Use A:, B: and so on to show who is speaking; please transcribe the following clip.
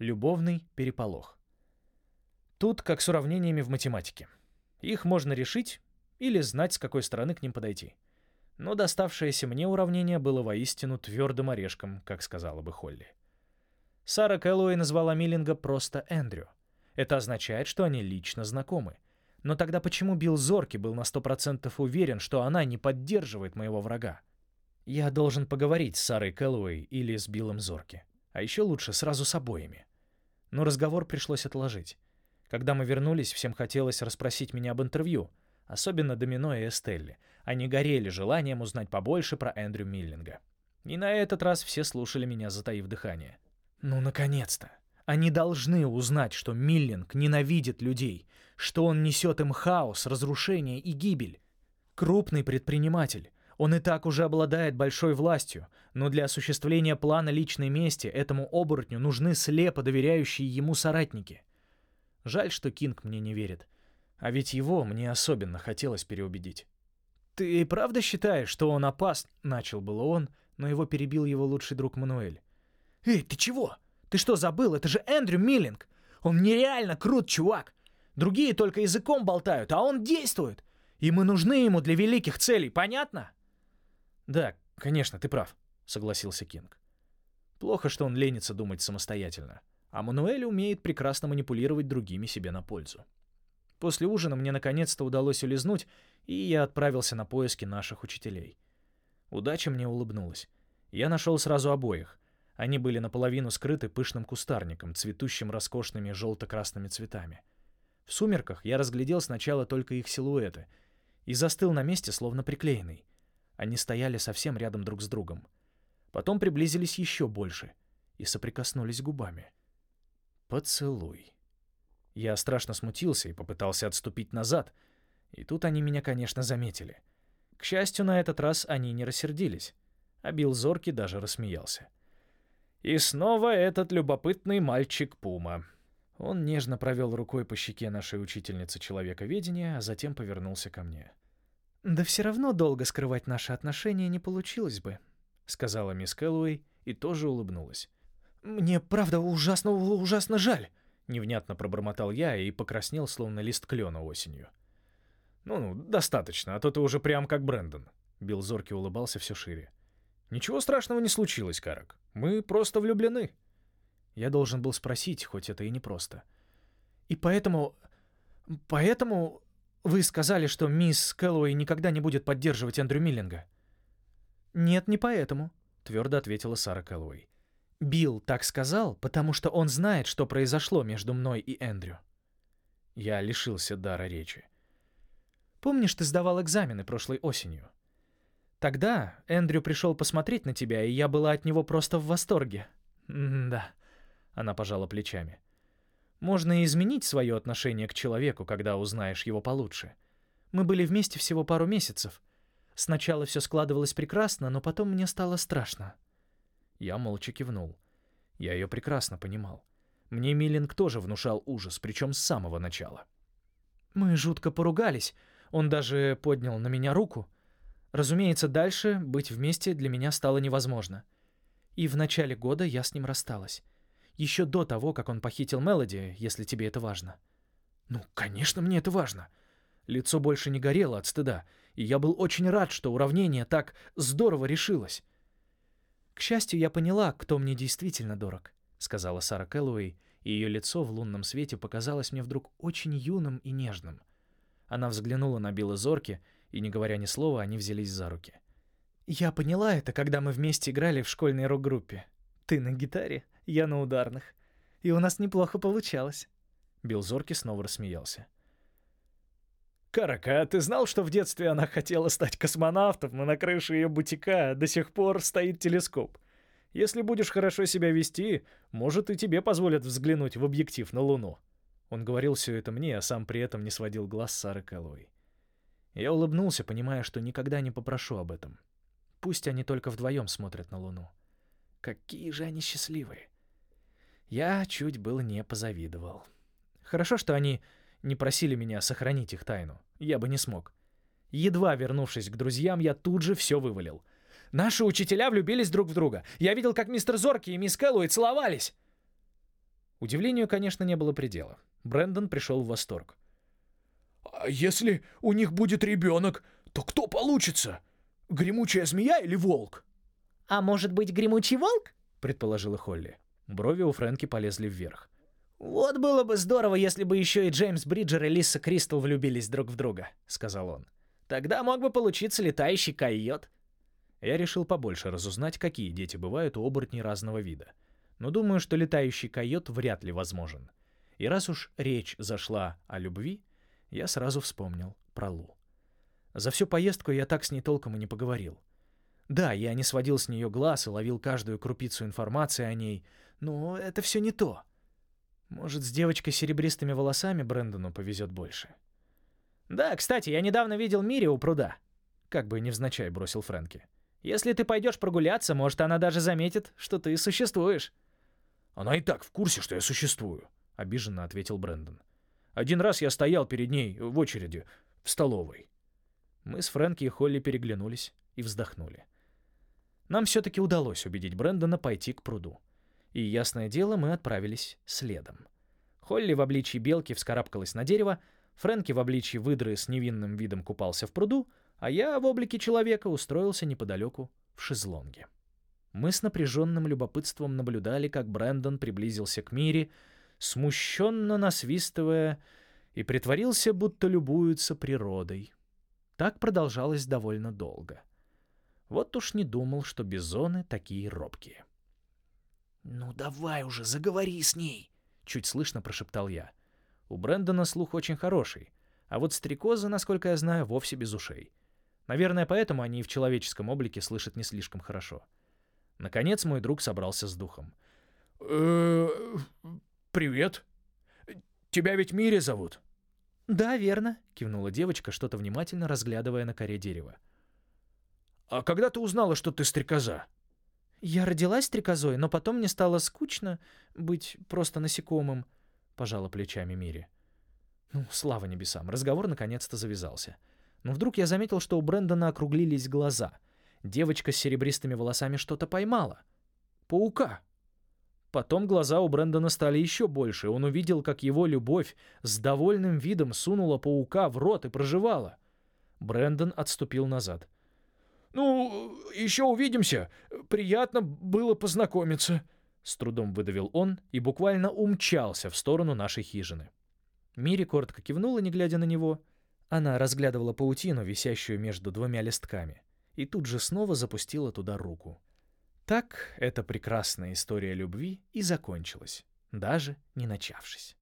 A: Любовный переполох. Тут как с уравнениями в математике. Их можно решить или знать, с какой стороны к ним подойти. Но доставшееся мне уравнение было воистину твердым орешком, как сказала бы Холли. Сара Кэллоуэй назвала Миллинга просто Эндрю. Это означает, что они лично знакомы. Но тогда почему Билл Зорки был на сто процентов уверен, что она не поддерживает моего врага? Я должен поговорить с Сарой Кэллоуэй или с Биллом Зорки. А еще лучше сразу с обоими. Но разговор пришлось отложить. Когда мы вернулись, всем хотелось расспросить меня об интервью, особенно Домино и Эстелли. Они горели желанием узнать побольше про Эндрю Миллинга. И на этот раз все слушали меня, затаив дыхание. Ну, наконец-то! Они должны узнать, что Миллинг ненавидит людей, что он несет им хаос, разрушение и гибель. Крупный предприниматель. Он и так уже обладает большой властью, но для осуществления плана личной мести этому оборотню нужны слепо доверяющие ему соратники. Жаль, что Кинг мне не верит. А ведь его мне особенно хотелось переубедить. «Ты правда считаешь, что он опас?» — начал было он, но его перебил его лучший друг Мануэль. «Эй, ты чего? Ты что, забыл? Это же Эндрю Миллинг! Он нереально крут, чувак! Другие только языком болтают, а он действует! И мы нужны ему для великих целей, понятно?» «Да, конечно, ты прав», — согласился Кинг. «Плохо, что он ленится думать самостоятельно, а Мануэль умеет прекрасно манипулировать другими себе на пользу. После ужина мне наконец-то удалось улизнуть, и я отправился на поиски наших учителей. Удача мне улыбнулась. Я нашел сразу обоих. Они были наполовину скрыты пышным кустарником, цветущим роскошными желто-красными цветами. В сумерках я разглядел сначала только их силуэты и застыл на месте, словно приклеенный. Они стояли совсем рядом друг с другом. Потом приблизились еще больше и соприкоснулись губами. Поцелуй. Я страшно смутился и попытался отступить назад, и тут они меня, конечно, заметили. К счастью, на этот раз они не рассердились, а Билл Зорки даже рассмеялся. — и снова этот любопытный мальчик Пума. Он нежно провел рукой по щеке нашей учительницы человековедения, а затем повернулся ко мне. «Да все равно долго скрывать наши отношения не получилось бы», — сказала мисс Кэллоуэй и тоже улыбнулась. «Мне, правда, ужасно, ужасно жаль», — невнятно пробормотал я и покраснел, словно лист клена осенью. «Ну-ну, достаточно, а то ты уже прям как Брэндон», — Билл Зорки улыбался все шире. «Ничего страшного не случилось, Карак. Мы просто влюблены». Я должен был спросить, хоть это и непросто. «И поэтому... поэтому вы сказали, что мисс Кэллоуэй никогда не будет поддерживать Эндрю Миллинга?» «Нет, не поэтому», — твердо ответила Сара Кэллоуэй. «Билл так сказал, потому что он знает, что произошло между мной и Эндрю». Я лишился дара речи. «Помнишь, ты сдавал экзамены прошлой осенью?» Тогда Эндрю пришел посмотреть на тебя, и я была от него просто в восторге. да. Она пожала плечами. Можно изменить свое отношение к человеку, когда узнаешь его получше. Мы были вместе всего пару месяцев. Сначала все складывалось прекрасно, но потом мне стало страшно. Я молча кивнул. Я ее прекрасно понимал. Мне Миллинг тоже внушал ужас, причем с самого начала. Мы жутко поругались. Он даже поднял на меня руку — Разумеется, дальше быть вместе для меня стало невозможно. И в начале года я с ним рассталась. Еще до того, как он похитил Мелоди, если тебе это важно. Ну, конечно, мне это важно. Лицо больше не горело от стыда, и я был очень рад, что уравнение так здорово решилось. «К счастью, я поняла, кто мне действительно дорог», — сказала Сара Кэллоуэй, и ее лицо в лунном свете показалось мне вдруг очень юным и нежным. Она взглянула на Билла Зорки, и, не говоря ни слова, они взялись за руки. «Я поняла это, когда мы вместе играли в школьной рок-группе. Ты на гитаре, я на ударных. И у нас неплохо получалось». Билл Зорки снова рассмеялся. «Карака, ты знал, что в детстве она хотела стать космонавтом, и на крыше ее бутика до сих пор стоит телескоп? Если будешь хорошо себя вести, может, и тебе позволят взглянуть в объектив на Луну». Он говорил все это мне, а сам при этом не сводил глаз Сары Кэллоуэй. Я улыбнулся, понимая, что никогда не попрошу об этом. Пусть они только вдвоем смотрят на Луну. Какие же они счастливые. Я чуть было не позавидовал. Хорошо, что они не просили меня сохранить их тайну. Я бы не смог. Едва вернувшись к друзьям, я тут же все вывалил. Наши учителя влюбились друг в друга. Я видел, как мистер Зорки и мисс Кэллоуи целовались. Удивлению, конечно, не было предела. Брэндон пришел в восторг.
B: «А если у них будет ребенок, то кто получится? Гремучая змея или волк?»
C: «А может быть, гремучий волк?»
A: — предположила Холли. Брови у Фрэнки полезли вверх.
C: «Вот было бы здорово, если бы еще и Джеймс Бриджер и Лиса Кристал влюбились друг в друга», — сказал он. «Тогда мог бы получиться летающий койот».
A: Я решил побольше разузнать, какие дети бывают у оборотней разного вида. Но думаю, что летающий койот вряд ли возможен. И раз уж речь зашла о любви, я сразу вспомнил про Лу. За всю поездку я так с ней толком и не поговорил. Да, я не сводил с нее глаз и ловил каждую крупицу информации о ней, но это все не то. Может, с девочкой с серебристыми волосами Брэндону повезет больше.
C: «Да, кстати, я недавно видел Мири у пруда», — как бы невзначай бросил Фрэнки. «Если ты пойдешь прогуляться, может, она даже заметит, что ты существуешь».
B: «Она и так в курсе, что я существую», —
A: обиженно ответил Брэндон. «Один раз я стоял перед ней в очереди в столовой». Мы с Фрэнки и Холли переглянулись и вздохнули. Нам все-таки удалось убедить Брэндона пойти к пруду. И, ясное дело, мы отправились следом. Холли в обличии белки вскарабкалась на дерево, Фрэнки в обличии выдры с невинным видом купался в пруду, а я в облике человека устроился неподалеку в шезлонге. Мы с напряженным любопытством наблюдали, как Брэндон приблизился к Мире, смущенно насвистывая, и притворился, будто любуется природой. Так продолжалось довольно долго. Вот уж не думал, что бизоны такие робкие.
B: «Ну давай уже, заговори с ней!»
A: — чуть слышно прошептал я. У Брэндона слух очень хороший, а вот стрекозы, насколько я знаю, вовсе без ушей. Наверное, поэтому они и в человеческом облике слышат не слишком хорошо. Наконец мой друг собрался с духом.
B: «Э, «Привет. Тебя ведь Мири зовут?»
C: «Да, верно», —
A: кивнула девочка, что-то внимательно разглядывая на коре дерева.
B: «А когда ты узнала, что ты стрекоза?»
C: «Я родилась стрекозой, но потом мне стало скучно быть просто насекомым», — пожала плечами Мири.
A: Ну, слава небесам, разговор наконец-то завязался. Но вдруг я заметил, что у Брэндона округлились глаза. Девочка с серебристыми волосами что-то поймала. Паука. Потом глаза у Брэндона стали еще больше, он увидел, как его любовь с довольным видом сунула паука в рот и проживала. Брэндон отступил назад —
B: «Ну, еще увидимся. Приятно было познакомиться», —
A: с трудом выдавил он и буквально умчался в сторону нашей хижины. Мири коротко кивнула, не глядя на него. Она разглядывала паутину, висящую между двумя листками, и тут же снова запустила туда руку. Так эта прекрасная история любви и закончилась, даже не начавшись.